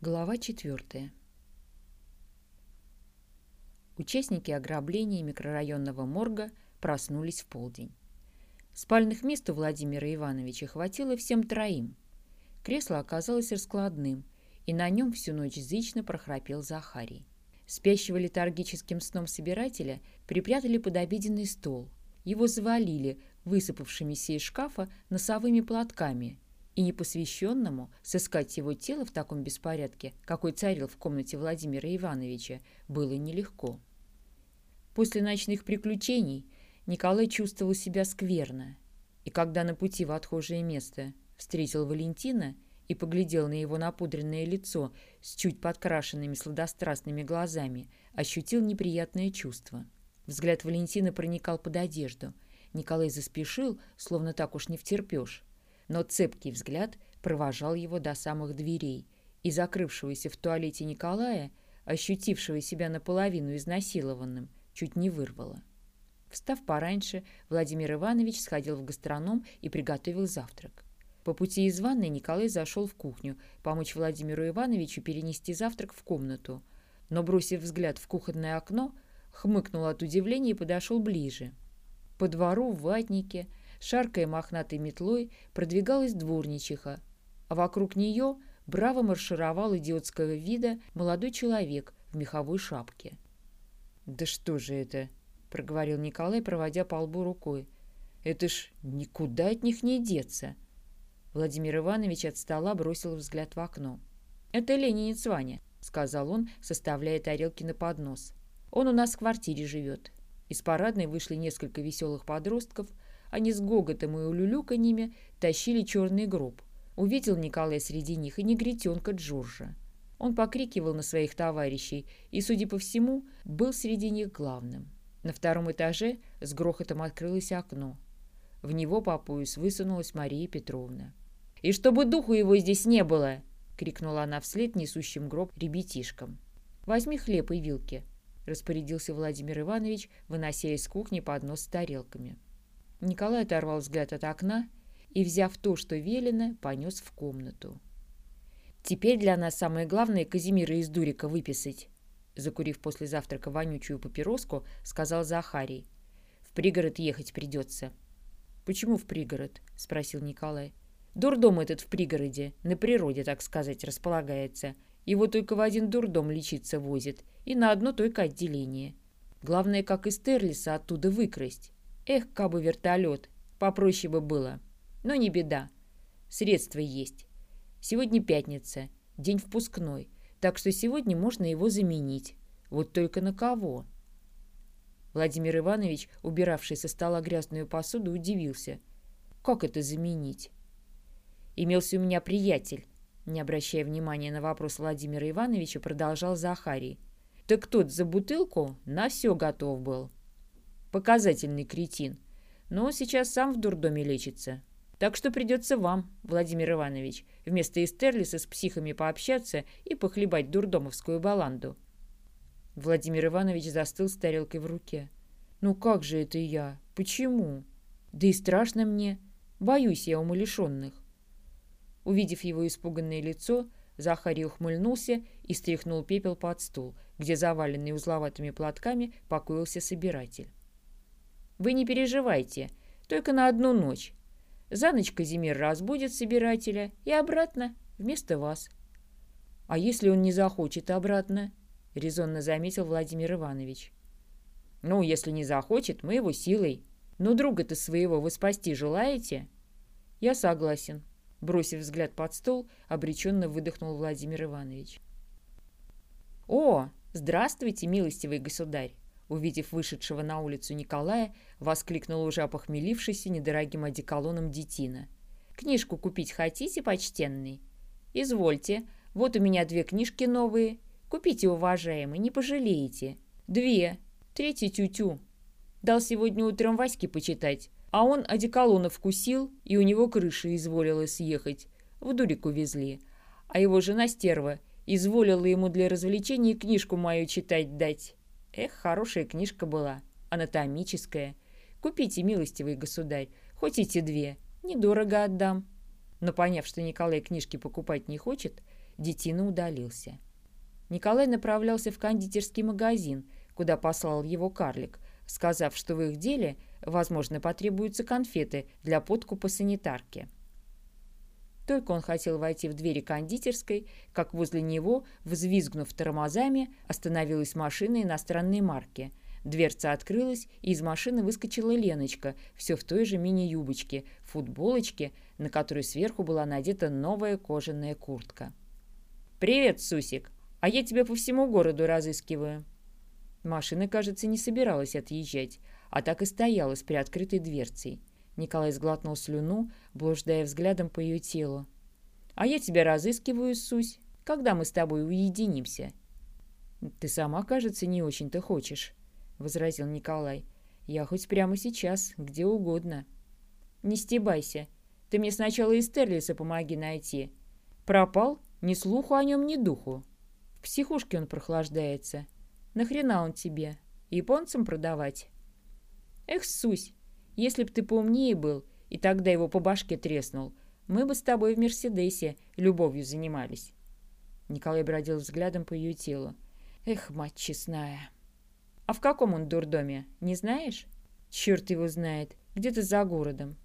Глава 4. Участники ограбления микрорайонного морга проснулись в полдень. Спальных мест у Владимира Ивановича хватило всем троим. Кресло оказалось раскладным, и на нем всю ночь зычно прохрапел Захарий. Спящего летаргическим сном собирателя припрятали под обеденный стол. Его завалили высыпавшимися из шкафа носовыми платками – и непосвященному сыскать его тело в таком беспорядке, какой царил в комнате Владимира Ивановича, было нелегко. После ночных приключений Николай чувствовал себя скверно, и когда на пути в отхожее место встретил Валентина и поглядел на его напудренное лицо с чуть подкрашенными сладострастными глазами, ощутил неприятное чувство. Взгляд Валентина проникал под одежду. Николай заспешил, словно так уж не втерпешь, но цепкий взгляд провожал его до самых дверей, и закрывшегося в туалете Николая, ощутившего себя наполовину изнасилованным, чуть не вырвало. Встав пораньше, Владимир Иванович сходил в гастроном и приготовил завтрак. По пути из ванной Николай зашел в кухню, помочь Владимиру Ивановичу перенести завтрак в комнату, но, бросив взгляд в кухонное окно, хмыкнул от удивления и подошел ближе. По двору в ватнике шаркая мохнатой метлой, продвигалась дворничиха, а вокруг нее браво маршировал идиотского вида молодой человек в меховой шапке. «Да что же это?» — проговорил Николай, проводя по лбу рукой. «Это ж никуда от них не деться!» Владимир Иванович от стола бросил взгляд в окно. «Это ленинец Ваня», — сказал он, составляя тарелки на поднос. «Он у нас в квартире живет». Из парадной вышли несколько веселых подростков — они с гоготом и улюлюканьями тащили черный гроб. Увидел Николай среди них и негритенка Джорджа. Он покрикивал на своих товарищей и, судя по всему, был среди них главным. На втором этаже с грохотом открылось окно. В него по пояс высунулась Мария Петровна. «И чтобы духу его здесь не было!» — крикнула она вслед несущим гроб ребятишкам. «Возьми хлеб и вилки», — распорядился Владимир Иванович, вынося из кухни поднос с тарелками. Николай оторвал взгляд от окна и, взяв то, что велено, понес в комнату. «Теперь для нас самое главное Казимира из Дурика выписать», закурив после завтрака вонючую папироску, сказал Захарий. «В пригород ехать придется». «Почему в пригород?» — спросил Николай. «Дурдом этот в пригороде, на природе, так сказать, располагается. Его только в один дурдом лечиться возит, и на одно только отделение. Главное, как из Терлиса оттуда выкрасть. Эх, кабы вертолет. Попроще бы было. Но не беда. Средства есть. Сегодня пятница, день впускной, так что сегодня можно его заменить. Вот только на кого? Владимир Иванович, убиравший со стола грязную посуду, удивился. Как это заменить? Имелся у меня приятель. Не обращая внимания на вопрос Владимира Ивановича, продолжал Захарий. Так тот за бутылку на все готов был. Показательный кретин. Но сейчас сам в дурдоме лечится. Так что придется вам, Владимир Иванович, вместо Эстерлиса с психами пообщаться и похлебать дурдомовскую баланду. Владимир Иванович застыл с тарелкой в руке. «Ну как же это я? Почему? Да и страшно мне. Боюсь я умалишенных». Увидев его испуганное лицо, Захарий ухмыльнулся и стряхнул пепел под стул, где, заваленный узловатыми платками, покоился собиратель. Вы не переживайте, только на одну ночь. За ночь Казимир разбудит собирателя и обратно, вместо вас. — А если он не захочет обратно? — резонно заметил Владимир Иванович. — Ну, если не захочет, мы его силой. Но друга-то своего вы спасти желаете? — Я согласен. Бросив взгляд под стол, обреченно выдохнул Владимир Иванович. — О, здравствуйте, милостивый государь! Увидев вышедшего на улицу Николая, воскликнул уже опохмелившийся недорогим одеколоном детина. «Книжку купить хотите, почтенный?» «Извольте. Вот у меня две книжки новые. Купите, уважаемый, не пожалеете. Две. Третья тю-тю. Дал сегодня утром Ваське почитать, а он одеколона вкусил, и у него крыша изволила съехать. В дурик увезли. А его жена стерва изволила ему для развлечения книжку мою читать дать. Эх, хорошая книжка была, анатомическая. Купите, милостивый государь, хоть эти две, недорого отдам. Но поняв, что Николай книжки покупать не хочет, детина удалился. Николай направлялся в кондитерский магазин, куда послал его карлик, сказав, что в их деле, возможно, потребуются конфеты для подкупа санитарки. Только он хотел войти в двери кондитерской, как возле него, взвизгнув тормозами, остановилась машина иностранной марки. Дверца открылась, и из машины выскочила Леночка, все в той же мини-юбочке, футболочке, на которой сверху была надета новая кожаная куртка. «Привет, Сусик! А я тебя по всему городу разыскиваю». Машина, кажется, не собиралась отъезжать, а так и стояла с приоткрытой дверцей. Николай сглотнул слюну, блуждая взглядом по ее телу. «А я тебя разыскиваю, Сусь. Когда мы с тобой уединимся?» «Ты сама, кажется, не очень-то хочешь», — возразил Николай. «Я хоть прямо сейчас, где угодно». «Не стебайся. Ты мне сначала из Терлиса помоги найти. Пропал? Ни слуху о нем, ни духу. В психушке он прохлаждается. Нахрена он тебе? Японцам продавать?» «Эх, Сусь, если б ты поумнее был, и тогда его по башке треснул, мы бы с тобой в Мерседесе любовью занимались. Николай бродил взглядом по ее телу. Эх, мать честная. А в каком он дурдоме, не знаешь? Черт его знает, где-то за городом.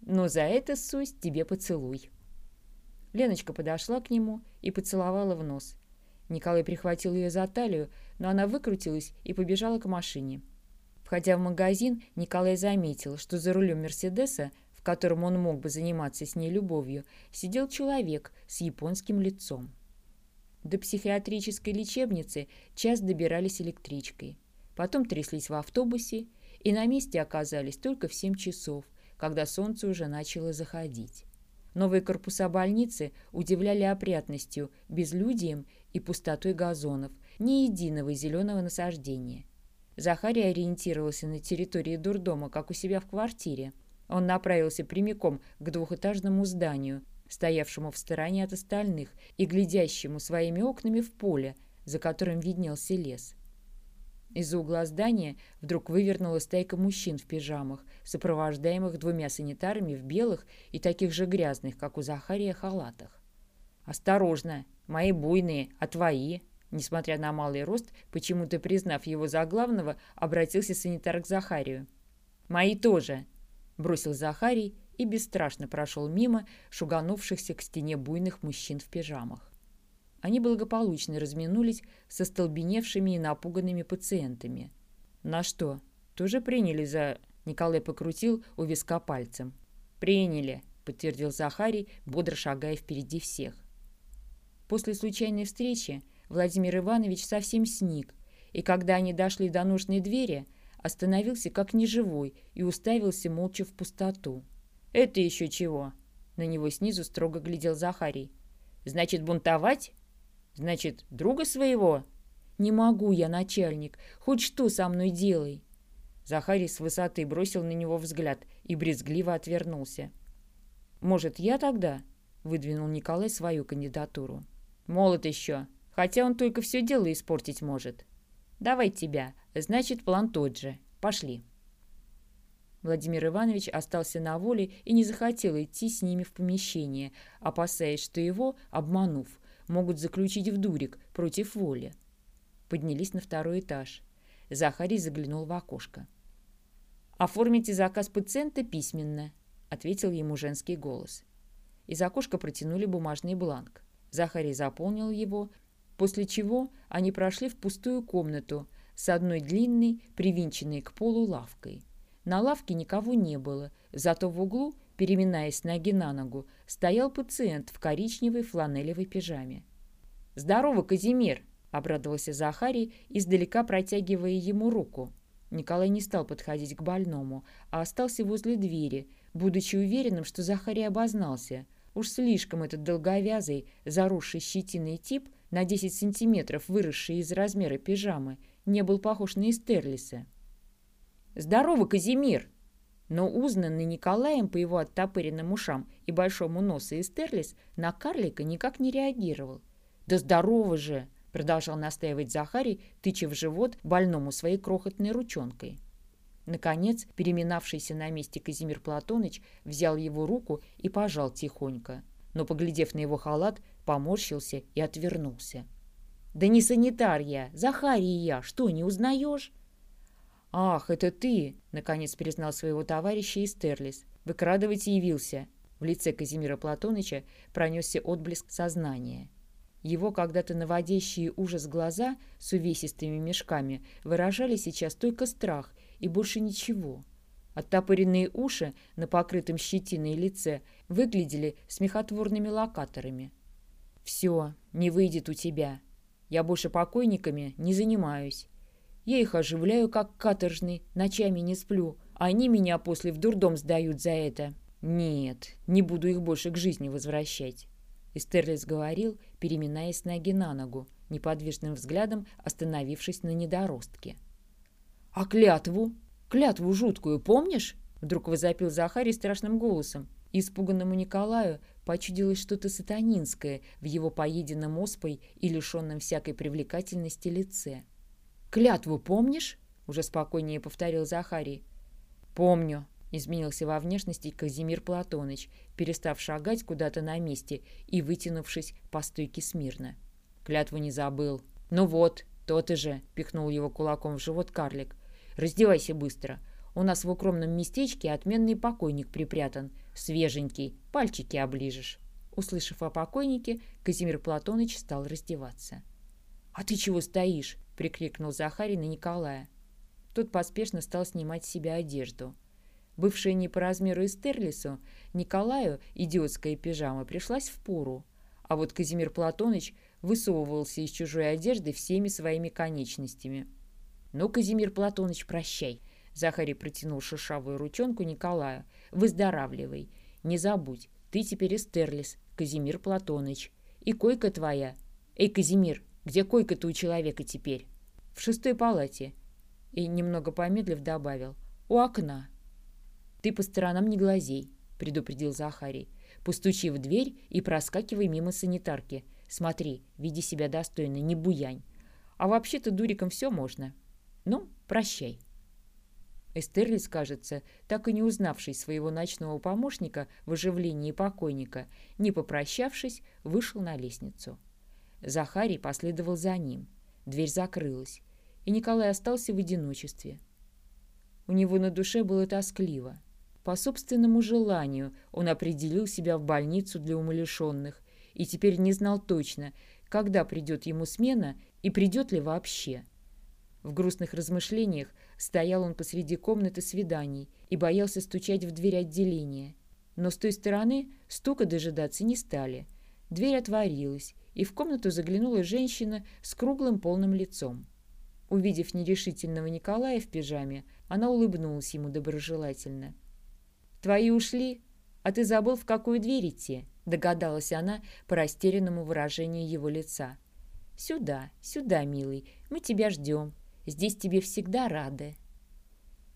Но за это, Сусь, тебе поцелуй. Леночка подошла к нему и поцеловала в нос. Николай прихватил ее за талию, но она выкрутилась и побежала к машине. Входя в магазин, Николай заметил, что за рулем «Мерседеса», в котором он мог бы заниматься с ней любовью, сидел человек с японским лицом. До психиатрической лечебницы час добирались электричкой. Потом тряслись в автобусе и на месте оказались только в 7 часов, когда солнце уже начало заходить. Новые корпуса больницы удивляли опрятностью, безлюдием и пустотой газонов, ни единого зеленого насаждения. Захарий ориентировался на территории дурдома, как у себя в квартире. Он направился прямиком к двухэтажному зданию, стоявшему в стороне от остальных и глядящему своими окнами в поле, за которым виднелся лес. Из-за угла здания вдруг вывернула стайка мужчин в пижамах, сопровождаемых двумя санитарами в белых и таких же грязных, как у Захария, халатах. «Осторожно! Мои буйные, а твои?» Несмотря на малый рост, почему-то признав его за главного, обратился санитар к Захарию. «Мои тоже!» – бросил Захарий и бесстрашно прошел мимо шуганувшихся к стене буйных мужчин в пижамах. Они благополучно разминулись со столбеневшими и напуганными пациентами. «На что? Тоже приняли за...» – Николай покрутил у виска пальцем. «Приняли», – подтвердил Захарий, бодро шагая впереди всех. После случайной встречи Владимир Иванович совсем сник, и когда они дошли до нужной двери, остановился как неживой и уставился молча в пустоту. «Это еще чего?» На него снизу строго глядел Захарий. «Значит, бунтовать? Значит, друга своего?» «Не могу я, начальник. Хоть что со мной делай!» Захарий с высоты бросил на него взгляд и брезгливо отвернулся. «Может, я тогда?» — выдвинул Николай свою кандидатуру. «Молод еще. Хотя он только все дело испортить может. Давай тебя. Значит, план тот же. Пошли. Владимир Иванович остался на воле и не захотел идти с ними в помещение, опасаясь, что его, обманув, могут заключить в дурик против воли. Поднялись на второй этаж. Захарий заглянул в окошко. «Оформите заказ пациента письменно», — ответил ему женский голос. Из окошка протянули бумажный бланк. Захарий заполнил его после чего они прошли в пустую комнату с одной длинной, привинченной к полу лавкой. На лавке никого не было, зато в углу, переминаясь ноги на ногу, стоял пациент в коричневой фланелевой пижаме. «Здорово, Казимир!» — обрадовался Захарий, издалека протягивая ему руку. Николай не стал подходить к больному, а остался возле двери, будучи уверенным, что Захарий обознался. Уж слишком этот долговязый, заросший щетиной тип на 10 сантиметров выросший из размера пижамы, не был похож на Эстерлиса. «Здорово, Казимир!» Но узнанный Николаем по его оттопыренным ушам и большому носу Эстерлис на карлика никак не реагировал. «Да здорово же!» — продолжал настаивать Захарий, тыча в живот больному своей крохотной ручонкой. Наконец, переминавшийся на месте Казимир Платоныч взял его руку и пожал тихонько. Но, поглядев на его халат, поморщился и отвернулся. «Да не санитар я, Захарий я, что, не узнаешь?» «Ах, это ты!» — наконец признал своего товарища Истерлис. «Выкрадывать явился». В лице Казимира Платоныча пронесся отблеск сознания. Его когда-то наводящие ужас глаза с увесистыми мешками выражали сейчас только страх и больше ничего. Оттопыренные уши на покрытом щетиной лице выглядели смехотворными локаторами. «Все, не выйдет у тебя. Я больше покойниками не занимаюсь. Я их оживляю, как каторжный, ночами не сплю. Они меня после в дурдом сдают за это. Нет, не буду их больше к жизни возвращать». Эстерлис говорил, переминаясь ноги на ногу, неподвижным взглядом остановившись на недоростке. «А клятву? Клятву жуткую помнишь?» Вдруг возопил Захарий страшным голосом. Испуганному Николаю почудилось что-то сатанинское в его поеденном оспой и лишенном всякой привлекательности лице. «Клятву помнишь?» — уже спокойнее повторил Захарий. «Помню», — изменился во внешности Казимир Платоныч, перестав шагать куда-то на месте и вытянувшись по стойке смирно. «Клятву не забыл». «Ну вот, тот и же», — пихнул его кулаком в живот карлик. «Раздевайся быстро. У нас в укромном местечке отменный покойник припрятан. Свеженький, пальчики оближешь». Услышав о покойнике, Казимир Платоныч стал раздеваться. «А ты чего стоишь?» — прикрикнул Захарий на Николая. Тот поспешно стал снимать с себя одежду. Бывшая не по размеру Эстерлису, Николаю идиотская пижама пришлась в пору, а вот Казимир Платоныч высовывался из чужой одежды всеми своими конечностями. «Ну, Казимир Платоныч, прощай!» Захарий протянул шершавую ручонку Николаю. «Выздоравливай! Не забудь, ты теперь Эстерлис, Казимир Платоныч. И койка твоя. Эй, Казимир, где койка-то у человека теперь?» «В шестой палате». И, немного помедлив, добавил. «У окна». «Ты по сторонам не глазей», — предупредил Захарий. «Постучи в дверь и проскакивай мимо санитарки. Смотри, веди себя достойно, не буянь. А вообще-то дуриком все можно. Ну, прощай». Эстерлис, кажется, так и не узнавший своего ночного помощника в оживлении покойника, не попрощавшись, вышел на лестницу. Захарий последовал за ним. Дверь закрылась, и Николай остался в одиночестве. У него на душе было тоскливо. По собственному желанию он определил себя в больницу для умалишенных и теперь не знал точно, когда придет ему смена и придет ли вообще. В грустных размышлениях стоял он посреди комнаты свиданий и боялся стучать в дверь отделения. Но с той стороны стука дожидаться не стали. Дверь отворилась, и в комнату заглянула женщина с круглым полным лицом. Увидев нерешительного Николая в пижаме, она улыбнулась ему доброжелательно. «Твои ушли, а ты забыл, в какую дверь идти?» — догадалась она по растерянному выражению его лица. «Сюда, сюда, милый, мы тебя ждем. Здесь тебе всегда рады».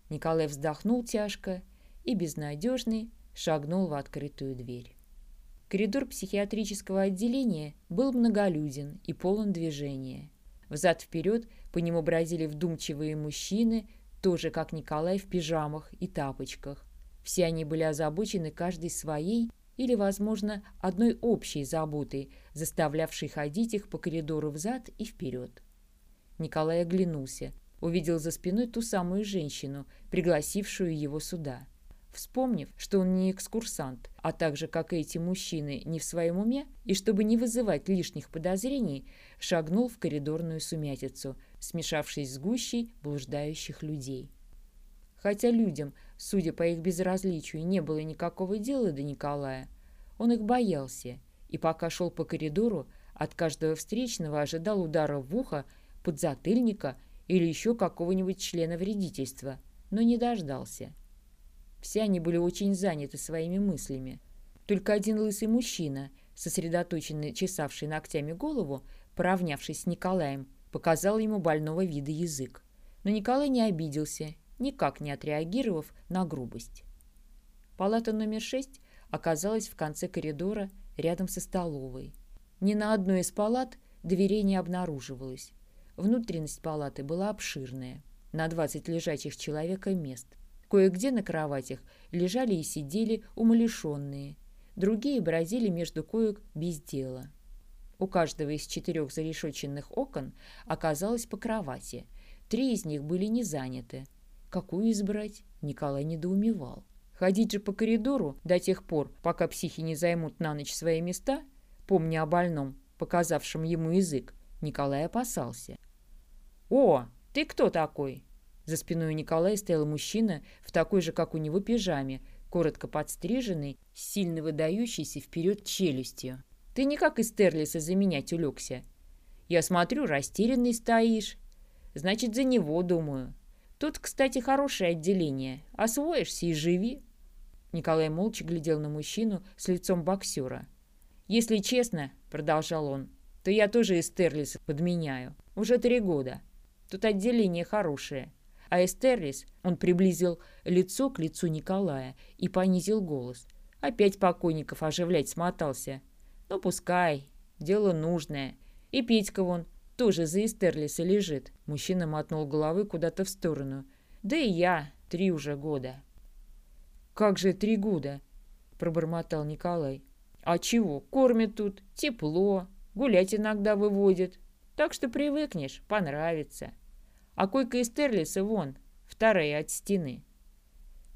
Николай вздохнул тяжко и, безнадежный, шагнул в открытую дверь. Коридор психиатрического отделения был многолюден и полон движения. Взад-вперед по нему бродили вдумчивые мужчины, тоже как Николай в пижамах и тапочках. Все они были озабочены каждой своей или, возможно, одной общей заботой, заставлявшей ходить их по коридору взад и вперед. Николай оглянулся, увидел за спиной ту самую женщину, пригласившую его сюда. Вспомнив, что он не экскурсант, а также, как и эти мужчины, не в своем уме, и чтобы не вызывать лишних подозрений, шагнул в коридорную сумятицу, смешавшись с гущей блуждающих людей. Хотя людям, судя по их безразличию, не было никакого дела до Николая, он их боялся, и пока шел по коридору, от каждого встречного ожидал удара в ухо, подзатыльника или еще какого-нибудь члена вредительства, но не дождался. Все они были очень заняты своими мыслями. Только один лысый мужчина, сосредоточенный, чесавший ногтями голову, поравнявшись с Николаем, показал ему больного вида язык. Но Николай не обиделся никак не отреагировав на грубость. Палата номер шесть оказалась в конце коридора рядом со столовой. Ни на одной из палат дверей не обнаруживалось. Внутренность палаты была обширная. на 20 лежачих человека мест. Кое-где на кроватях лежали и сидели умалишенные, другие бродили между коек без дела. У каждого из четырех зарешоченных окон оказалось по кровати. Три из них были не заняты. Какую избрать, Николай недоумевал. Ходить же по коридору до тех пор, пока психи не займут на ночь свои места, помня о больном, показавшем ему язык, Николай опасался. «О, ты кто такой?» За спиной у Николая стоял мужчина в такой же, как у него, пижаме, коротко подстриженный, сильно выдающийся вперед челюстью. «Ты не как из Терлиса за меня тюлёкся. Я смотрю, растерянный стоишь. Значит, за него, думаю. Тут, кстати, хорошее отделение. Освоишься и живи». Николай молча глядел на мужчину с лицом боксера. «Если честно, — продолжал он, — то я тоже из Терлиса подменяю. Уже три года. Тут отделение хорошее. А Эстерлис, он приблизил лицо к лицу Николая и понизил голос. Опять покойников оживлять смотался. Ну, пускай. Дело нужное. И Петька вон тоже за Эстерлиса лежит. Мужчина мотнул головы куда-то в сторону. Да и я три уже года. «Как же три года?» – пробормотал Николай. «А чего? Кормят тут, тепло, гулять иногда выводят. Так что привыкнешь, понравится». А койка из Терлиса вон, вторая от стены.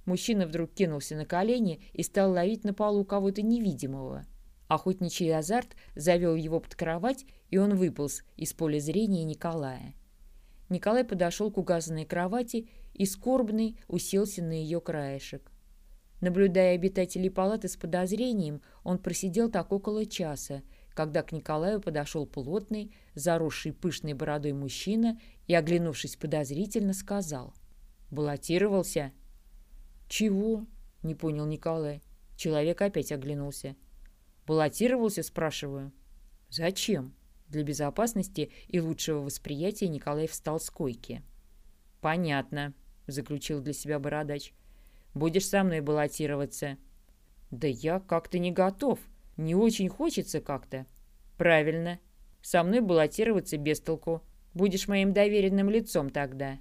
Мужчина вдруг кинулся на колени и стал ловить на полу кого-то невидимого. Охотничий азарт завел его под кровать, и он выполз из поля зрения Николая. Николай подошел к указанной кровати и скорбный уселся на ее краешек. Наблюдая обитателей палаты с подозрением, он просидел так около часа, когда к Николаю подошел плотный, заросший пышной бородой мужчина и, оглянувшись подозрительно, сказал. «Баллотировался?» «Чего?» — не понял Николай. Человек опять оглянулся. «Баллотировался?» — спрашиваю. «Зачем?» Для безопасности и лучшего восприятия Николай встал с койки. «Понятно», — заключил для себя бородач. «Будешь со мной баллотироваться?» «Да я как-то не готов», не очень хочется как-то. Правильно. Со мной баллотироваться без толку. Будешь моим доверенным лицом тогда.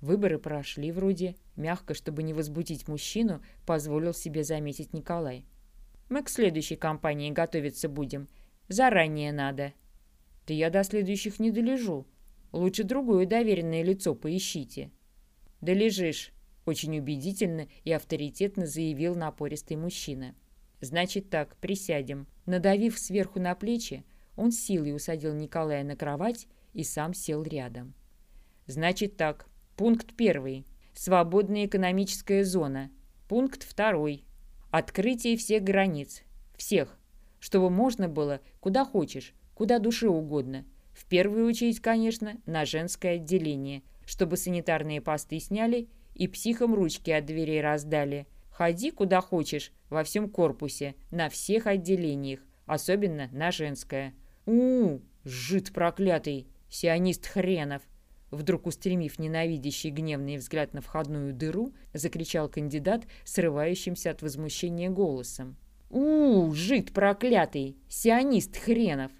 Выборы прошли вроде. Мягко, чтобы не возбудить мужчину, позволил себе заметить Николай. Мы к следующей кампании готовиться будем. Заранее надо. Да я до следующих не долежу. Лучше другое доверенное лицо поищите. Долежишь, очень убедительно и авторитетно заявил напористый мужчина. «Значит так, присядем». Надавив сверху на плечи, он силой усадил Николая на кровать и сам сел рядом. «Значит так, пункт первый. Свободная экономическая зона. Пункт второй. Открытие всех границ. Всех. Чтобы можно было куда хочешь, куда душе угодно. В первую очередь, конечно, на женское отделение, чтобы санитарные посты сняли и психам ручки от дверей раздали – Ходи куда хочешь, во всем корпусе, на всех отделениях, особенно на женское. у, -у жид проклятый, сионист хренов!» Вдруг устремив ненавидящий гневный взгляд на входную дыру, закричал кандидат, срывающимся от возмущения голосом. у, -у жид проклятый! Сионист хренов!»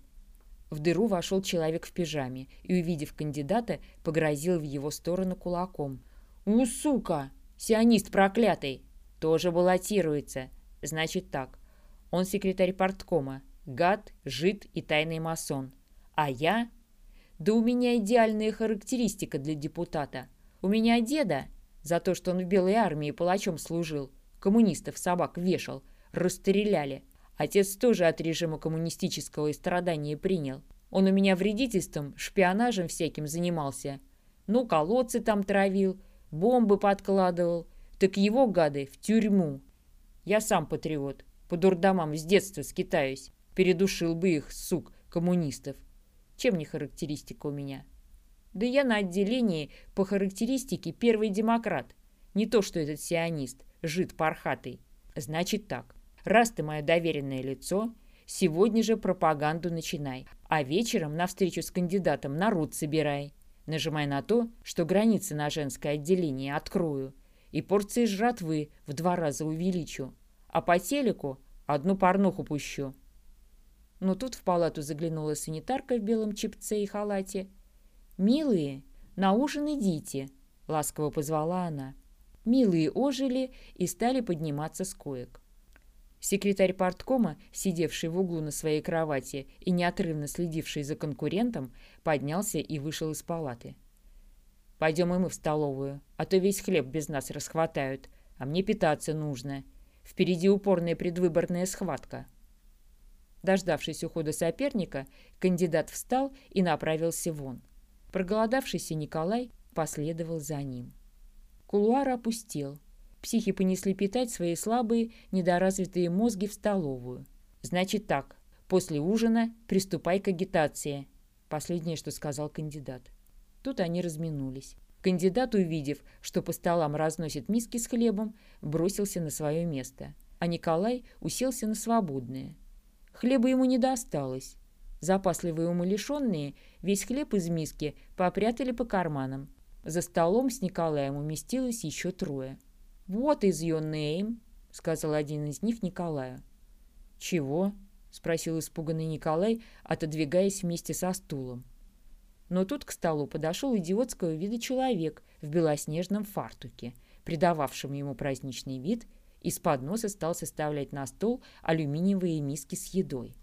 В дыру вошел человек в пижаме и, увидев кандидата, погрозил в его сторону кулаком. «У, сука! Сионист проклятый! Тоже баллотируется. Значит так, он секретарь парткома, гад, жид и тайный масон. А я? Да у меня идеальная характеристика для депутата. У меня деда, за то, что он в Белой армии палачом служил, коммунистов собак вешал, расстреляли. Отец тоже от режима коммунистического и страдания принял. Он у меня вредительством, шпионажем всяким занимался. Ну, колодцы там травил, бомбы подкладывал – так его, гады, в тюрьму. Я сам патриот. По дурдомам с детства скитаюсь. Передушил бы их, сук, коммунистов. Чем не характеристика у меня? Да я на отделении по характеристике первый демократ. Не то, что этот сионист, жид пархатый. Значит так, раз ты мое доверенное лицо, сегодня же пропаганду начинай, а вечером на встречу с кандидатом народ собирай. Нажимай на то, что границы на женское отделение открою и порции жратвы в два раза увеличу, а по телеку одну порнуху пущу. Но тут в палату заглянула санитарка в белом чипце и халате. «Милые, на ужин идите», ласково позвала она. Милые ожили и стали подниматься с коек. Секретарь порткома, сидевший в углу на своей кровати и неотрывно следивший за конкурентом, поднялся и вышел из палаты. «Пойдем и мы в столовую, а то весь хлеб без нас расхватают, а мне питаться нужно. Впереди упорная предвыборная схватка». Дождавшись ухода соперника, кандидат встал и направился вон. Проголодавшийся Николай последовал за ним. Кулуар опустел. Психи понесли питать свои слабые, недоразвитые мозги в столовую. «Значит так, после ужина приступай к агитации», последнее, что сказал кандидат. Тут они разминулись. Кандидат, увидев, что по столам разносят миски с хлебом, бросился на свое место, а Николай уселся на свободное. Хлеба ему не досталось. Запасливые умалишенные весь хлеб из миски попрятали по карманам. За столом с Николаем уместилось еще трое. «Вот из your name», — сказал один из них Николаю. «Чего?» — спросил испуганный Николай, отодвигаясь вместе со стулом. Но тут к столу подошел идиотского вида человек в белоснежном фартуке, придававшем ему праздничный вид — из подноса стал составлять на стол алюминиевые миски с едой.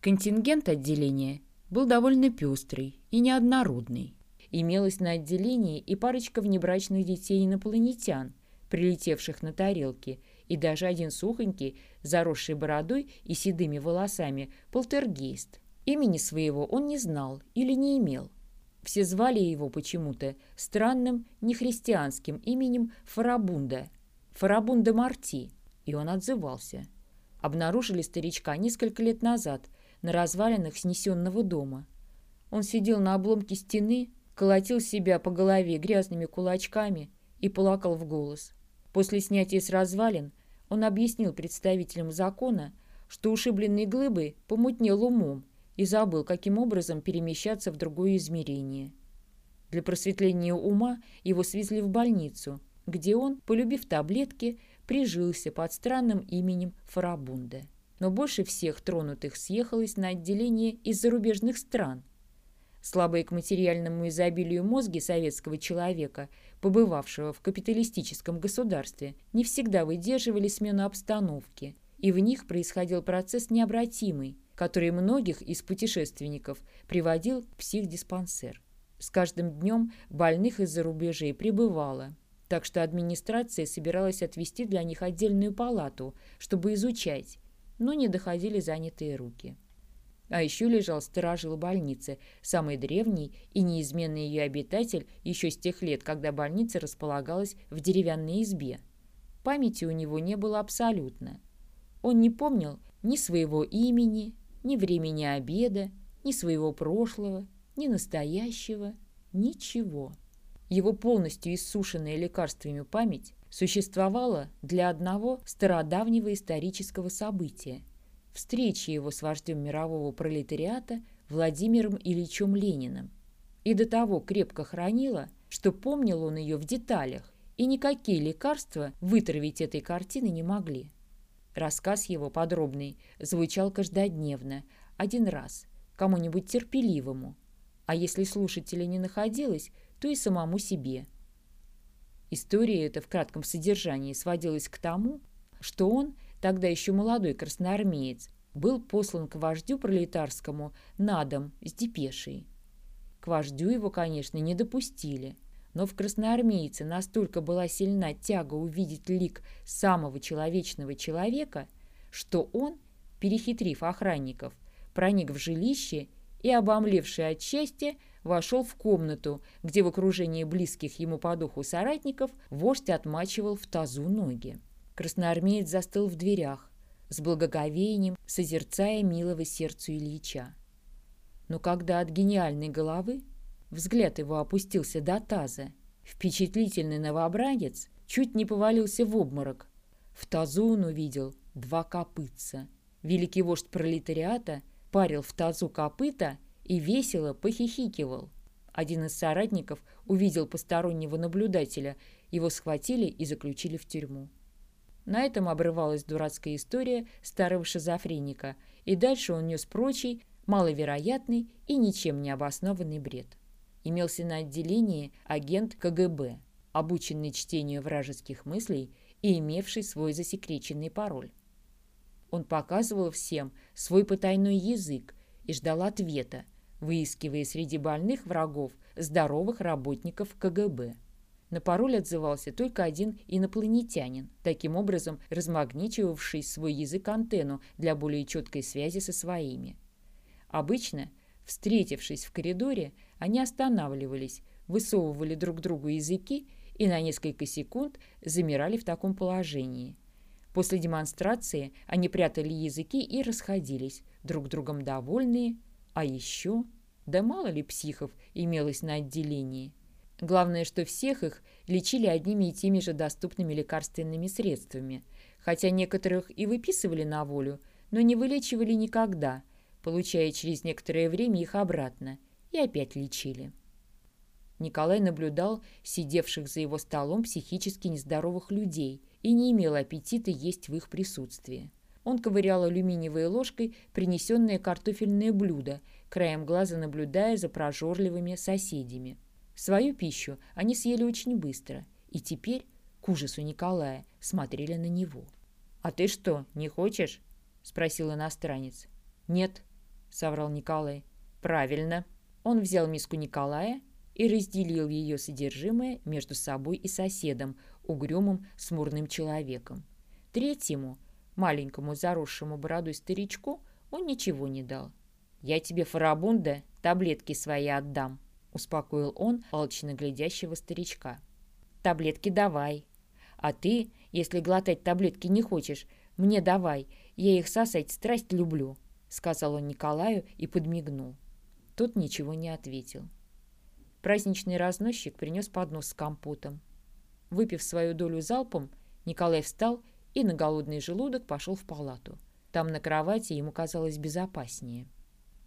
Контингент отделения был довольно пестрый и неоднородный. Имелось на отделении и парочка внебрачных детей-инопланетян, прилетевших на тарелке, и даже один сухонький, заросший бородой и седыми волосами, полтергейст. Имени своего он не знал или не имел. Все звали его почему-то странным нехристианским именем Фарабунда – Фарабунда Марти, и он отзывался. Обнаружили старичка несколько лет назад на развалинах снесенного дома. Он сидел на обломке стены, колотил себя по голове грязными кулачками и плакал в голос. После снятия с развалин он объяснил представителям закона, что ушибленный глыбой помутнел умом и забыл, каким образом перемещаться в другое измерение. Для просветления ума его свезли в больницу, где он, полюбив таблетки, прижился под странным именем Фарабунда. Но больше всех тронутых съехалось на отделение из зарубежных стран. Слабые к материальному изобилию мозги советского человека, побывавшего в капиталистическом государстве, не всегда выдерживали смену обстановки, и в них происходил процесс необратимый, который многих из путешественников приводил в психдиспансер. С каждым днем больных из-за рубежей прибывало, так что администрация собиралась отвести для них отдельную палату, чтобы изучать, но не доходили занятые руки. А еще лежал сторожил больницы, самый древний и неизменный ее обитатель еще с тех лет, когда больница располагалась в деревянной избе. Памяти у него не было абсолютно. Он не помнил ни своего имени, ни времени обеда, ни своего прошлого, ни настоящего, ничего. Его полностью иссушенная лекарствами память существовала для одного стародавнего исторического события – встречи его с вождем мирового пролетариата Владимиром Ильичем Лениным. И до того крепко хранила, что помнил он ее в деталях, и никакие лекарства вытравить этой картины не могли. Рассказ его подробный звучал каждодневно, один раз, кому-нибудь терпеливому, а если слушателя не находилось – то и самому себе. История эта в кратком содержании сводилась к тому, что он, тогда еще молодой красноармеец, был послан к вождю пролетарскому на дом с депешей. К вождю его, конечно, не допустили, но в красноармейце настолько была сильна тяга увидеть лик самого человечного человека, что он, перехитрив охранников, проник в жилище и, обомлевший от счастья, вошел в комнату, где в окружении близких ему по духу соратников вождь отмачивал в тазу ноги. Красноармеец застыл в дверях, с благоговением созерцая милого сердцу Ильича. Но когда от гениальной головы взгляд его опустился до таза, впечатлительный новобранец чуть не повалился в обморок. В тазу он увидел два копытца. Великий вождь пролетариата парил в тазу копыта и весело похихикивал. Один из соратников увидел постороннего наблюдателя, его схватили и заключили в тюрьму. На этом обрывалась дурацкая история старого шизофреника, и дальше он нес прочий, маловероятный и ничем не обоснованный бред. Имелся на отделении агент КГБ, обученный чтению вражеских мыслей и имевший свой засекреченный пароль. Он показывал всем свой потайной язык и ждал ответа, выискивая среди больных врагов здоровых работников КГБ. На пароль отзывался только один инопланетянин, таким образом размагничивавший свой язык антенну для более четкой связи со своими. Обычно, встретившись в коридоре, они останавливались, высовывали друг другу языки и на несколько секунд замирали в таком положении. После демонстрации они прятали языки и расходились, друг другом довольные, а еще... Да мало ли психов имелось на отделении. Главное, что всех их лечили одними и теми же доступными лекарственными средствами, хотя некоторых и выписывали на волю, но не вылечивали никогда, получая через некоторое время их обратно, и опять лечили. Николай наблюдал сидевших за его столом психически нездоровых людей и не имел аппетита есть в их присутствии. Он ковырял алюминиевой ложкой принесенное картофельное блюдо, краем глаза наблюдая за прожорливыми соседями. Свою пищу они съели очень быстро и теперь, к ужасу Николая, смотрели на него. «А ты что, не хочешь?» — спросил иностранец. «Нет», — соврал Николай. «Правильно». Он взял миску Николая и разделил ее содержимое между собой и соседом, угрюмым, смурным человеком. Третьему, маленькому заросшему бородой старичку, он ничего не дал. «Я тебе, фарабунда, таблетки свои отдам», — успокоил он алчно глядящего старичка. «Таблетки давай. А ты, если глотать таблетки не хочешь, мне давай. Я их сосать страсть люблю», — сказал он Николаю и подмигнул. Тот ничего не ответил. Праздничный разносчик принес поднос с компотом. Выпив свою долю залпом, Николай встал и на голодный желудок пошел в палату. Там на кровати ему казалось безопаснее.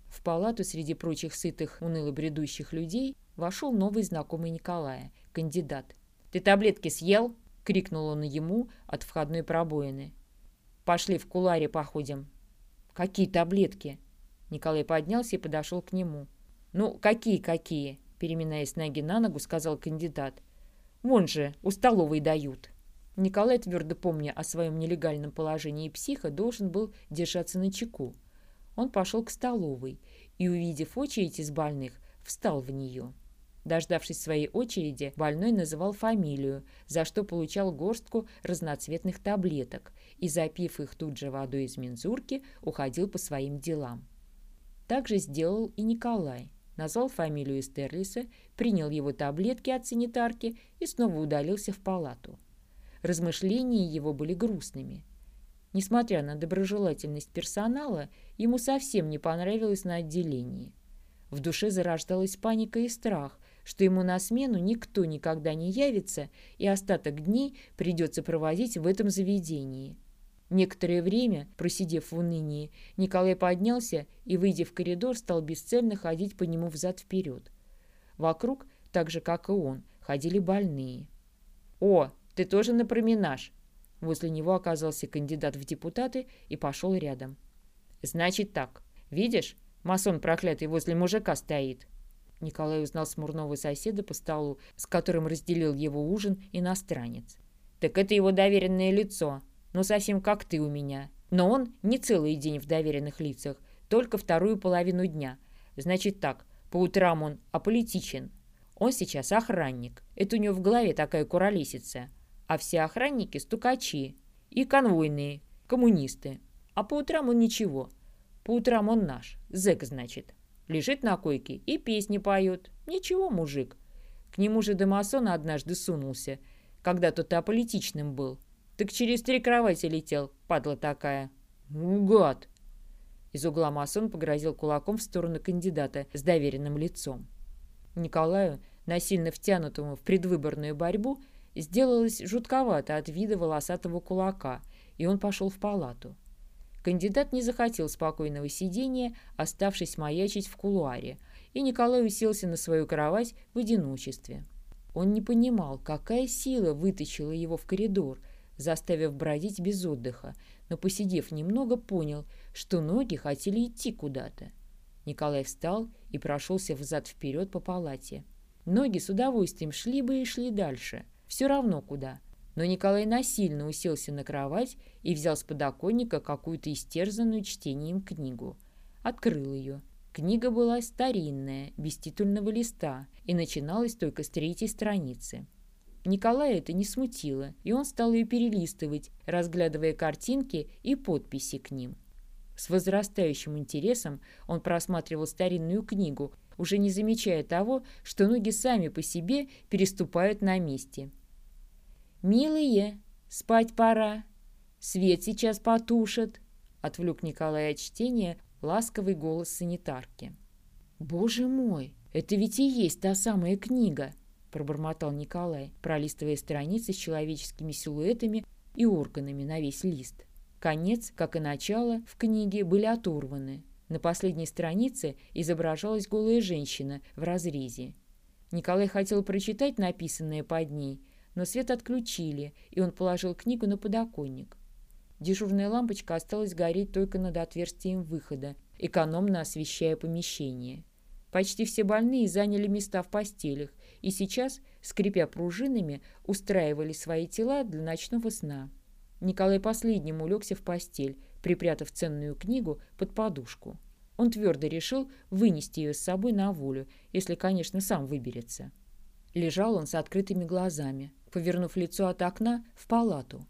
В палату среди прочих сытых, уныло бредущих людей вошел новый знакомый Николая, кандидат. «Ты таблетки съел?» — крикнул он ему от входной пробоины. «Пошли в куларе походим». «Какие таблетки?» Николай поднялся и подошел к нему. «Ну, какие-какие?» Переминаясь ноги на ногу, сказал кандидат. «Вон же, у столовой дают». Николай, твердо помня о своем нелегальном положении психа, должен был держаться на чеку. Он пошел к столовой и, увидев очередь из больных, встал в нее. Дождавшись своей очереди, больной называл фамилию, за что получал горстку разноцветных таблеток и, запив их тут же водой из мензурки, уходил по своим делам. Так же сделал и Николай. Назвал фамилию Стерлиса, принял его таблетки от санитарки и снова удалился в палату. Размышления его были грустными. Несмотря на доброжелательность персонала, ему совсем не понравилось на отделении. В душе зарождалась паника и страх, что ему на смену никто никогда не явится, и остаток дней придется проводить в этом заведении. Некоторое время, просидев в унынии, Николай поднялся и, выйдя в коридор, стал бесцельно ходить по нему взад-вперед. Вокруг, так же, как и он, ходили больные. «О, ты тоже на променаж!» Возле него оказался кандидат в депутаты и пошел рядом. «Значит так. Видишь, масон проклятый возле мужика стоит». Николай узнал смурного соседа по столу, с которым разделил его ужин иностранец. «Так это его доверенное лицо. Ну, совсем как ты у меня. Но он не целый день в доверенных лицах, только вторую половину дня. Значит так, по утрам он аполитичен. Он сейчас охранник. Это у него в голове такая куролесица а все охранники – стукачи и конвойные, коммунисты. А по утрам он ничего. По утрам он наш, зэк, значит. Лежит на койке и песни поет. Ничего, мужик. К нему же до масона однажды сунулся, когда тот аполитичным был. Так через три кровати летел, падла такая. Ну, гад! Из угла масон погрозил кулаком в сторону кандидата с доверенным лицом. Николаю, насильно втянутому в предвыборную борьбу, Сделалось жутковато от вида волосатого кулака, и он пошел в палату. Кандидат не захотел спокойного сидения, оставшись маячить в кулуаре, и Николай уселся на свою кровать в одиночестве. Он не понимал, какая сила вытащила его в коридор, заставив бродить без отдыха, но, посидев немного, понял, что ноги хотели идти куда-то. Николай встал и прошелся взад-вперед по палате. Ноги с удовольствием шли бы и шли дальше. Все равно куда. Но Николай насильно уселся на кровать и взял с подоконника какую-то истерзанную чтением книгу. Открыл ее. Книга была старинная, без титульного листа, и начиналась только с третьей страницы. Николая это не смутило, и он стал ее перелистывать, разглядывая картинки и подписи к ним. С возрастающим интересом он просматривал старинную книгу, уже не замечая того, что ноги сами по себе переступают на месте. «Милые, спать пора. Свет сейчас потушат», — отвлек Николай от чтения ласковый голос санитарки. «Боже мой, это ведь и есть та самая книга!» — пробормотал Николай, пролистывая страницы с человеческими силуэтами и органами на весь лист. Конец, как и начало, в книге были оторваны. На последней странице изображалась голая женщина в разрезе. Николай хотел прочитать написанное под ней, но свет отключили, и он положил книгу на подоконник. Дежурная лампочка осталась гореть только над отверстием выхода, экономно освещая помещение. Почти все больные заняли места в постелях и сейчас, скрипя пружинами, устраивали свои тела для ночного сна. Николай последним улегся в постель, припрятав ценную книгу под подушку. Он твердо решил вынести ее с собой на волю, если, конечно, сам выберется. Лежал он с открытыми глазами, повернув лицо от окна в палату.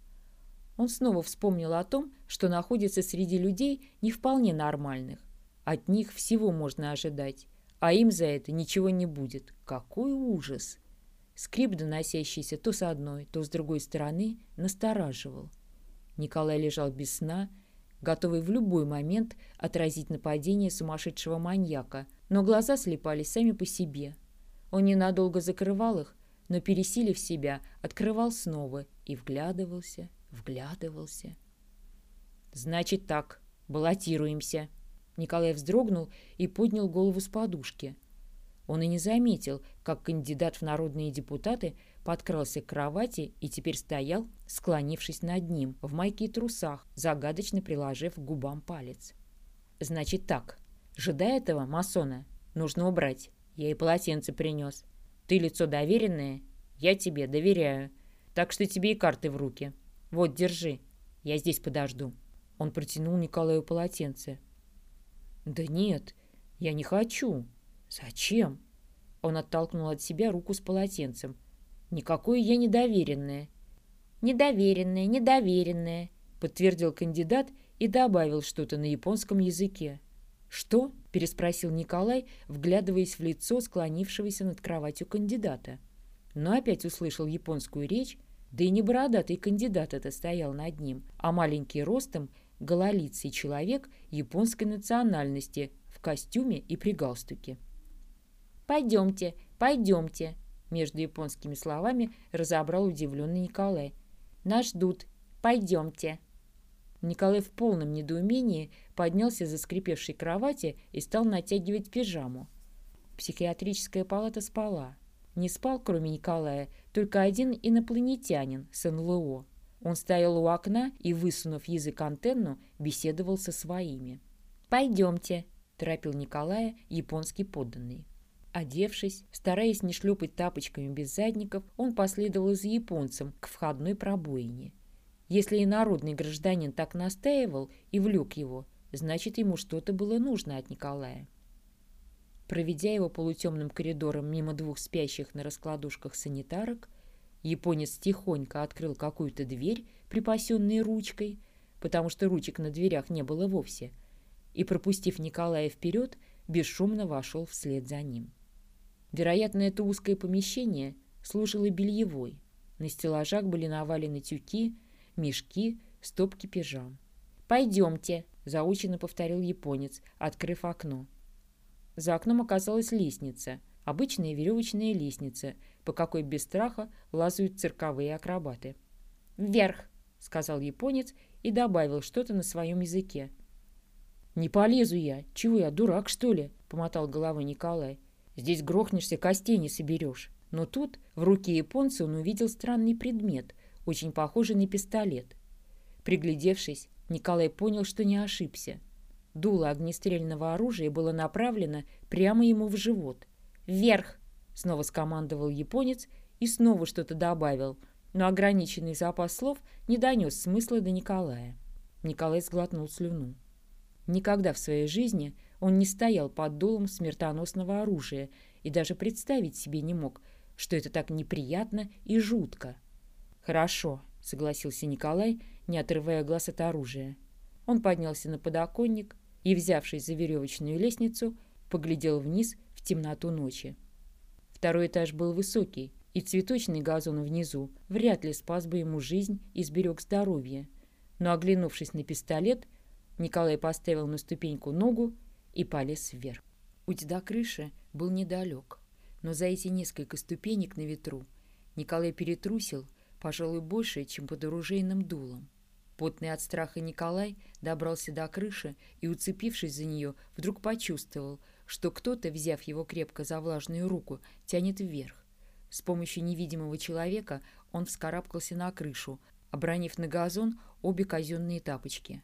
Он снова вспомнил о том, что находится среди людей не вполне нормальных. От них всего можно ожидать, а им за это ничего не будет. Какой ужас! Скрип, доносящийся то с одной, то с другой стороны, настораживал. Николай лежал без сна, готовый в любой момент отразить нападение сумасшедшего маньяка, но глаза слепались сами по себе. Он ненадолго закрывал их, но, пересилив себя, открывал снова и вглядывался, вглядывался. «Значит так, баллотируемся». Николай вздрогнул и поднял голову с подушки. Он и не заметил, как кандидат в народные депутаты подкрался к кровати и теперь стоял, склонившись над ним, в майке и трусах, загадочно приложив к губам палец. «Значит так, жда этого масона нужно убрать. Я и полотенце принес. Ты лицо доверенное, я тебе доверяю. Так что тебе и карты в руки. «Вот, держи. Я здесь подожду». Он протянул Николаю полотенце. «Да нет, я не хочу. Зачем?» Он оттолкнул от себя руку с полотенцем. «Никакое я недоверенное». «Недоверенное, недоверенное», — подтвердил кандидат и добавил что-то на японском языке. «Что?» — переспросил Николай, вглядываясь в лицо склонившегося над кроватью кандидата. Но опять услышал японскую речь да и не бородатый кандидат это стоял над ним, а маленький ростом гололицый человек японской национальности в костюме и при галстуке. «Пойдемте, пойдемте», — между японскими словами разобрал удивленный Николай. «Нас ждут. Пойдемте». Николай в полном недоумении поднялся за скрипевшей кровати и стал натягивать пижаму. Психиатрическая палата спала. Не спал, кроме Николая, только один инопланетянин с НЛО. Он стоял у окна и, высунув язык антенну, беседовал со своими. «Пойдемте», – торопил Николая японский подданный. Одевшись, стараясь не шлепать тапочками без задников, он последовал за японцем к входной пробоине. Если и народный гражданин так настаивал и влюк его, значит, ему что-то было нужно от Николая. Проведя его полутемным коридором мимо двух спящих на раскладушках санитарок, японец тихонько открыл какую-то дверь, припасенной ручкой, потому что ручек на дверях не было вовсе, и, пропустив Николая вперед, бесшумно вошел вслед за ним. Вероятно, это узкое помещение служило бельевой. На стеллажах были навалены тюки, мешки, стопки пижам. «Пойдемте», — заученно повторил японец, открыв окно. За окном оказалась лестница, обычная веревочная лестница, по какой без страха лазают цирковые акробаты. «Вверх!» — сказал японец и добавил что-то на своем языке. «Не полезу я. Чего я, дурак, что ли?» — помотал головой Николай. «Здесь грохнешься, костей не соберешь». Но тут в руке японца он увидел странный предмет, очень похожий на пистолет. Приглядевшись, Николай понял, что не ошибся. Дуло огнестрельного оружия было направлено прямо ему в живот. «Вверх!» — снова скомандовал японец и снова что-то добавил, но ограниченный запас слов не донес смысла до Николая. Николай сглотнул слюну. Никогда в своей жизни он не стоял под дулом смертоносного оружия и даже представить себе не мог, что это так неприятно и жутко. «Хорошо», — согласился Николай, не отрывая глаз от оружия. Он поднялся на подоконник и, взявшись за веревочную лестницу, поглядел вниз в темноту ночи. Второй этаж был высокий, и цветочный газон внизу вряд ли спас бы ему жизнь и сберег здоровье. Но, оглянувшись на пистолет, Николай поставил на ступеньку ногу и полез вверх. Путь до крыши был недалек, но за эти несколько ступенек на ветру Николай перетрусил, пожалуй, больше, чем под оружейным дулом. Потный от страха Николай добрался до крыши и, уцепившись за нее, вдруг почувствовал, что кто-то, взяв его крепко за влажную руку, тянет вверх. С помощью невидимого человека он вскарабкался на крышу, обронив на газон обе казенные тапочки.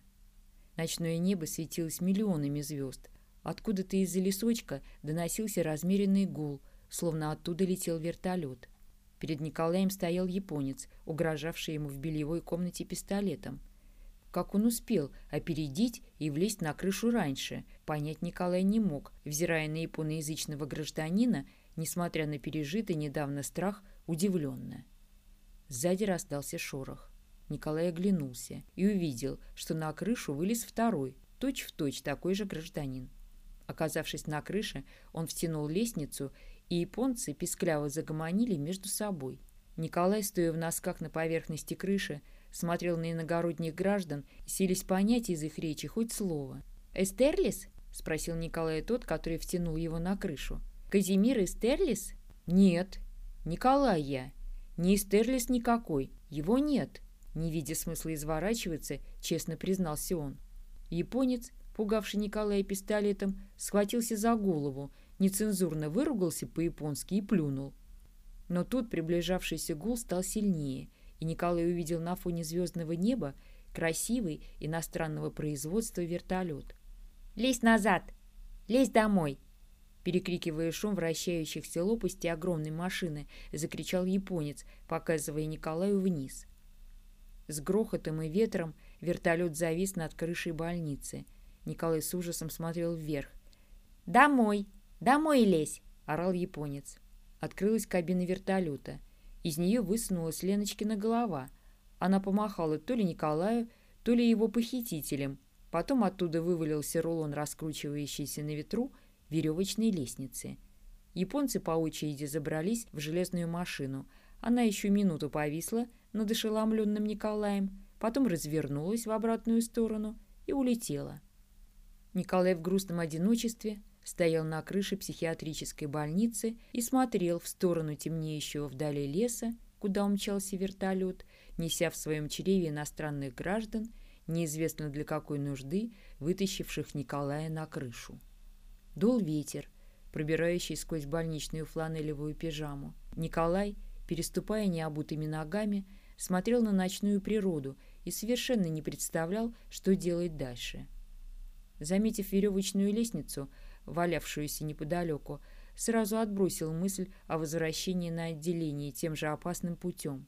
Ночное небо светилось миллионами звезд. Откуда-то из-за лесочка доносился размеренный гул, словно оттуда летел вертолет. Перед Николаем стоял японец, угрожавший ему в бельевой комнате пистолетом. Как он успел опередить и влезть на крышу раньше, понять Николай не мог, взирая на японоязычного гражданина, несмотря на пережитый недавно страх, удивленно. Сзади раздался шорох. Николай оглянулся и увидел, что на крышу вылез второй, точь-в-точь точь такой же гражданин. Оказавшись на крыше, он втянул лестницу, и японцы пескляво загомонили между собой. Николай, стоя в носках на поверхности крыши, смотрел на иногородних граждан, сились понять из их речи хоть слово. «Эстерлис?» — спросил Николай тот, который втянул его на крышу. «Казимир Эстерлис?» «Нет. Николай я. Не Эстерлис никакой. Его нет». Не видя смысла изворачиваться, честно признался он. Японец, пугавший Николая пистолетом, схватился за голову, нецензурно выругался по-японски и плюнул. Но тут приближавшийся гул стал сильнее, и Николай увидел на фоне звездного неба красивый иностранного производства вертолет. «Лезь назад! Лезь домой!» Перекрикивая шум вращающихся лопастей огромной машины, закричал японец, показывая Николаю вниз. С грохотом и ветром вертолет завис над крышей больницы. Николай с ужасом смотрел вверх. «Домой! Домой лезь!» — орал японец. Открылась кабина вертолета. Из нее высунулась Леночкина голова. Она помахала то ли Николаю, то ли его похитителям. Потом оттуда вывалился рулон, раскручивающийся на ветру, веревочной лестницы. Японцы по очереди забрались в железную машину. Она еще минуту повисла над ошеломленным Николаем, потом развернулась в обратную сторону и улетела. Николай в грустном одиночестве стоял на крыше психиатрической больницы и смотрел в сторону темнеющего вдали леса, куда умчался вертолет, неся в своем чреве иностранных граждан, неизвестно для какой нужды, вытащивших Николая на крышу. Дул ветер, пробирающий сквозь больничную фланелевую пижаму. Николай, переступая необутыми ногами, смотрел на ночную природу и совершенно не представлял, что делать дальше. Заметив веревочную лестницу, валявшуюся неподалеку, сразу отбросил мысль о возвращении на отделение тем же опасным путем.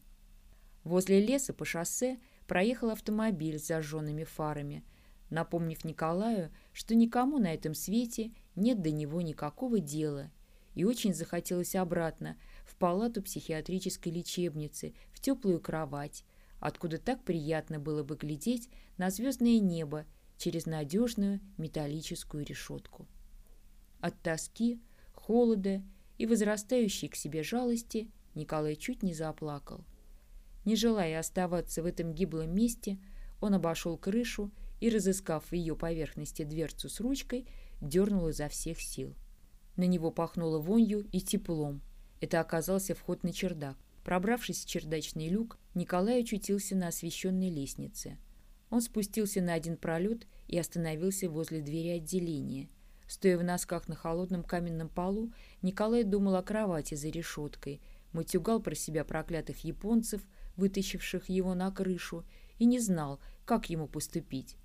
Возле леса по шоссе проехал автомобиль с зажженными фарами, напомнив Николаю, что никому на этом свете нет до него никакого дела, и очень захотелось обратно, в палату психиатрической лечебницы, в теплую кровать, откуда так приятно было бы глядеть на звездное небо через надежную металлическую решетку. От тоски, холода и возрастающей к себе жалости Николай чуть не заплакал. Не желая оставаться в этом гиблом месте, он обошел крышу и, разыскав в ее поверхности дверцу с ручкой, дернул изо всех сил. На него пахнуло вонью и теплом. Это оказался вход на чердак. Пробравшись в чердачный люк, Николай очутился на освещенной лестнице. Он спустился на один пролет и остановился возле двери отделения – Стоя в носках на холодном каменном полу, Николай думал о кровати за решеткой, матюгал про себя проклятых японцев, вытащивших его на крышу, и не знал, как ему поступить.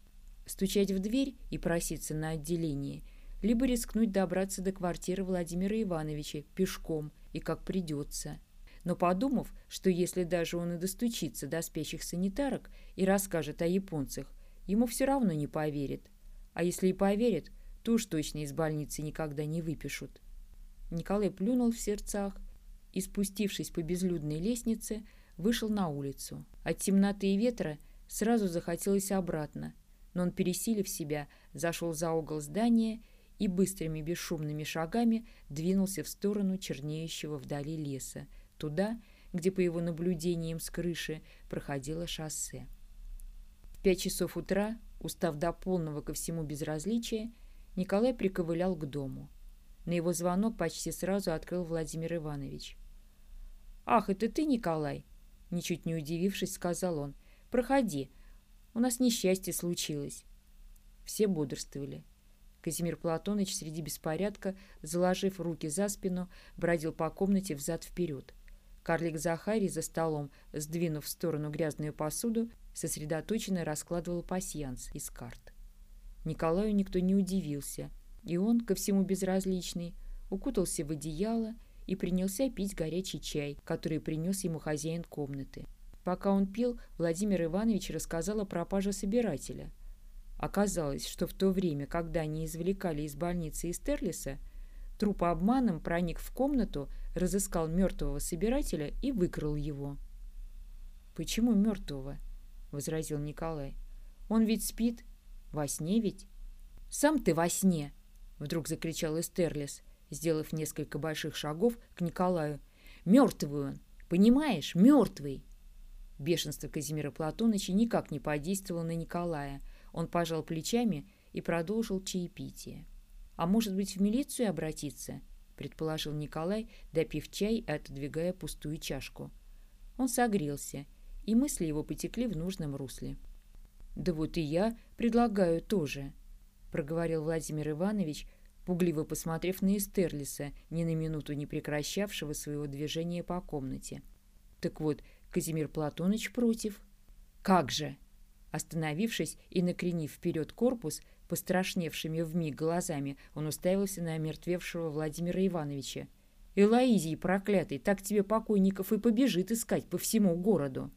Стучать в дверь и проситься на отделение, либо рискнуть добраться до квартиры Владимира Ивановича пешком и как придется. Но подумав, что если даже он и достучится до спящих санитарок и расскажет о японцах, ему все равно не поверит. А если и поверит, то уж точно из больницы никогда не выпишут. Николай плюнул в сердцах и, спустившись по безлюдной лестнице, вышел на улицу. От темноты и ветра сразу захотелось обратно, но он, пересилив себя, зашел за угол здания и быстрыми бесшумными шагами двинулся в сторону чернеющего вдали леса, туда, где, по его наблюдениям с крыши, проходило шоссе. В пять часов утра, устав до полного ко всему безразличия, Николай приковылял к дому. На его звонок почти сразу открыл Владимир Иванович. «Ах, это ты, Николай?» Ничуть не удивившись, сказал он. «Проходи. У нас несчастье случилось». Все бодрствовали. Казимир Платоныч среди беспорядка, заложив руки за спину, бродил по комнате взад-вперед. Карлик Захарий за столом, сдвинув в сторону грязную посуду, сосредоточенно раскладывал пасьянс из карт. Николаю никто не удивился, и он, ко всему безразличный, укутался в одеяло и принялся пить горячий чай, который принес ему хозяин комнаты. Пока он пил, Владимир Иванович рассказал о пропаже собирателя. Оказалось, что в то время, когда они извлекали из больницы Истерлиса, труп обманом проник в комнату, разыскал мертвого собирателя и выкрал его. «Почему мертвого?» — возразил Николай. «Он ведь спит. Во сне ведь?» «Сам ты во сне!» — вдруг закричал Эстерлис — сделав несколько больших шагов к Николаю. «Мертвый он! Понимаешь? Мертвый!» Бешенство Казимира Платоныча никак не подействовало на Николая. Он пожал плечами и продолжил чаепитие. «А может быть, в милицию обратиться?» — предположил Николай, допив чай и отодвигая пустую чашку. Он согрелся, и мысли его потекли в нужном русле. «Да вот и я предлагаю тоже», — проговорил Владимир Иванович, пугливо посмотрев на Эстерлиса, ни на минуту не прекращавшего своего движения по комнате. Так вот, Казимир Платоныч против. «Как же!» Остановившись и накренив вперед корпус, пострашневшими вмиг глазами, он уставился на омертвевшего Владимира Ивановича. «Элоизий, проклятый, так тебе покойников и побежит искать по всему городу!»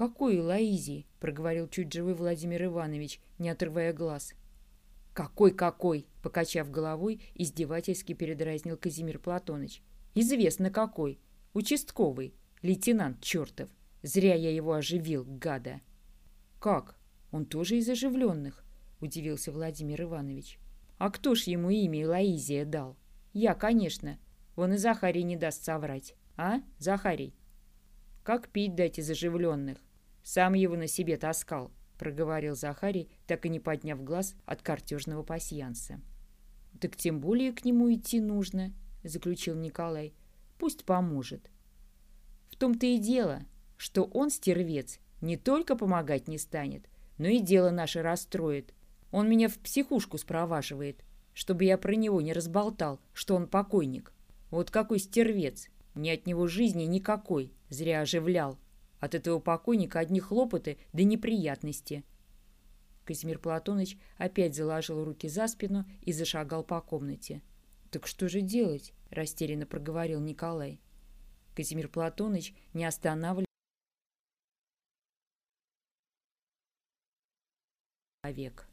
«Какой Элоизий?» — проговорил чуть живой Владимир Иванович, не отрывая глаз. «Какой-какой!» — покачав головой, издевательски передразнил Казимир Платоныч. «Известно какой! Участковый! Лейтенант чертов! Зря я его оживил, гада!» «Как? Он тоже из оживленных?» — удивился Владимир Иванович. «А кто ж ему имя Лаизия дал? Я, конечно. Он и Захарий не даст соврать. А, Захарий?» «Как пить дать из оживленных? Сам его на себе таскал проговорил Захарий, так и не подняв глаз от картежного пасьянса. «Так тем более к нему идти нужно», — заключил Николай. «Пусть поможет». «В том-то и дело, что он, стервец, не только помогать не станет, но и дело наше расстроит. Он меня в психушку спроваживает, чтобы я про него не разболтал, что он покойник. Вот какой стервец! Ни от него жизни никакой, зря оживлял». От этого покойника одни хлопоты да неприятности. Казимир Платоныч опять заложил руки за спину и зашагал по комнате. «Так что же делать?» – растерянно проговорил Николай. Казимир Платоныч не останавливал человек.